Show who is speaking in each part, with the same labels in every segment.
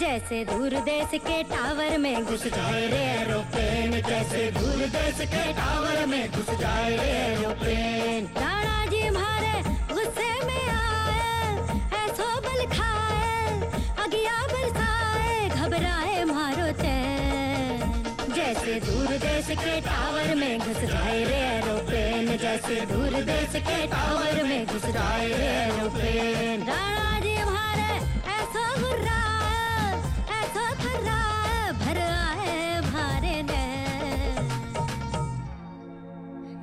Speaker 1: जैसे दूर देश के टावर में घुस जाए रे एरोप्लेन, जैसे दूर देश के टावर में घुस जाए रे एरोप्लेन। राणा जी मारे गुस्से में आए, ऐसो बल खाए, अगिया बरसाए घबराए मारो चैन। जैसे दूर देश के टावर में घुस जाए रे एरोप्लेन, जैसे दूर देश के टावर में घुस जाए रे एरोप्लेन।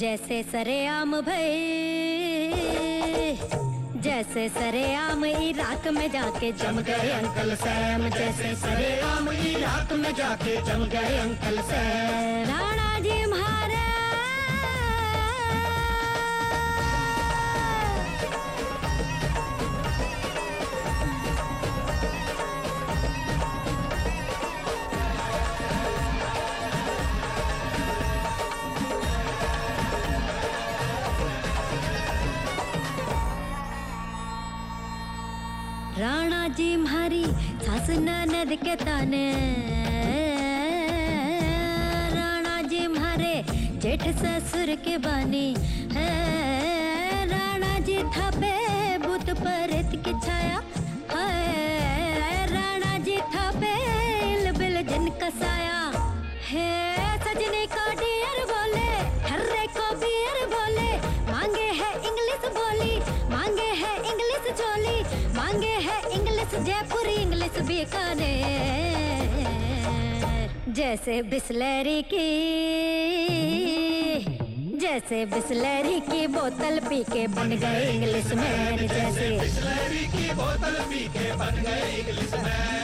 Speaker 1: जैसे सरेआम भई, जैसे सरेआम इराक में जाके जम गए अंकल सैम, जैसे सरेआम इराक में जाके जम गए अंकल सैम। राणा जी मारे राणा जी मारी सास ननद के ताने। राणा जी मारे जेठ ससुर के बानी। है राणा जी थापे भूत प्रेत की छाया। है राणा जी थापे इल बिल जिन कसाया। है सजने को डियर बोले, हर्रे को बियर बोले। मांगे है इंग्लिश बोली, मांगे है इंग्लिश चोली मांगे है इंग्लिश जयपुरी इंग्लिश बीकानेर जैसे बिस्लरी की, जैसे बिस्लरी की बोतल पी के बन गए इंग्लिश मैन जैसे।
Speaker 2: बिस्लरी की बोतल पी के बन गए इंग्लिश मैन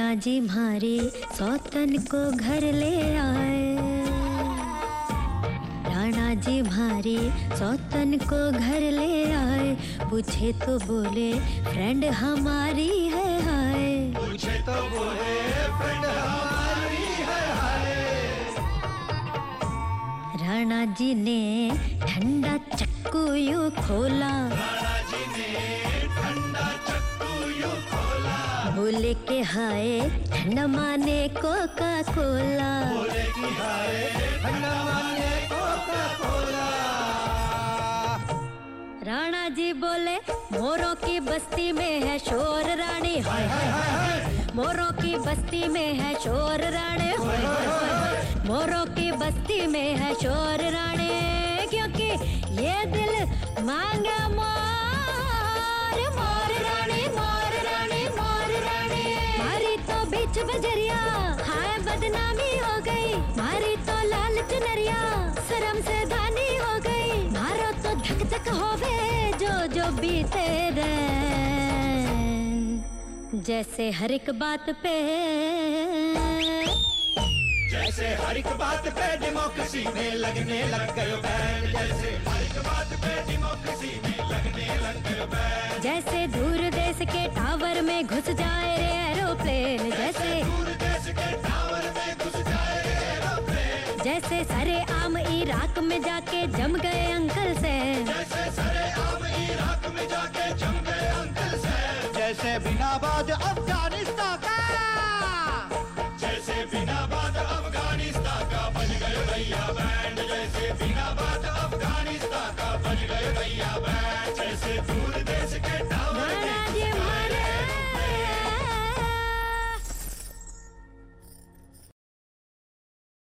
Speaker 1: राणा जी मारी सौतन को घर ले आए। राणा जी मारी सौतन को घर ले आए। पूछे तो बोले फ्रेंड हमारी है हाय।
Speaker 2: पूछे तो बोले फ्रेंड हमारी है हाय।
Speaker 1: राणा जी ने ठंडा चक्कू यू खोला।
Speaker 2: राणा जी ने ठंडा चक्कू यूँ खोला
Speaker 1: बोले के हाय ठंडा माने Coca Cola.
Speaker 2: Cola
Speaker 1: Rana ji बोले, मोरों की बस्ती में है शोर रानी, हाय हाय हाय मोरों की बस्ती में है शोर रानी मोरों की बस्ती में है शोर रानी, क्योंकि ये दिल मांगा मोर। बीच बजरिया। हाय बदनामी हो गई। मारी तो लाल चुनरिया। शर्म से धानी हो गई। मारो तो धक धक होवे जो जो बीते रैन जैसे हर एक बात पे।
Speaker 2: जैसे हर एक बात पे डेमोक्रेसी में लगने लग गए बैन। जैसे हर एक बात पे डेमोक्रेसी में लगने लग गए बैन।
Speaker 1: जैसे दूर के टावर में घुस जाए रे एरोप्लेन जैसे जैसे सरे आम इराक में जाके जम गए अंकल से
Speaker 2: जैसे सरे आम इराक में जाके जम गए अंकल से
Speaker 3: जैसे बिनाबाद अफ़गानिस्तान का
Speaker 2: जैसे बिना बात अफ़गानिस्तान का। बन गए भैया बैंड जैसे बिना बात अफ़गानिस्तान का बन गए भैया बैंड जैसे दूर देश